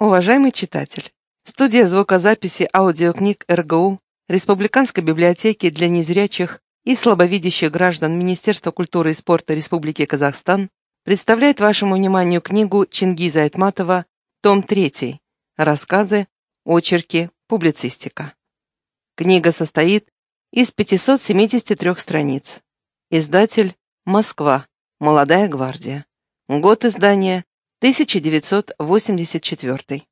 Уважаемый читатель, студия звукозаписи аудиокниг РГУ Республиканской библиотеки для незрячих и слабовидящих граждан Министерства культуры и спорта Республики Казахстан представляет вашему вниманию книгу Чингиза Айтматова «Том 3. Рассказы, очерки, публицистика». Книга состоит из 573 страниц. Издатель «Москва. Молодая гвардия». Год издания 1984.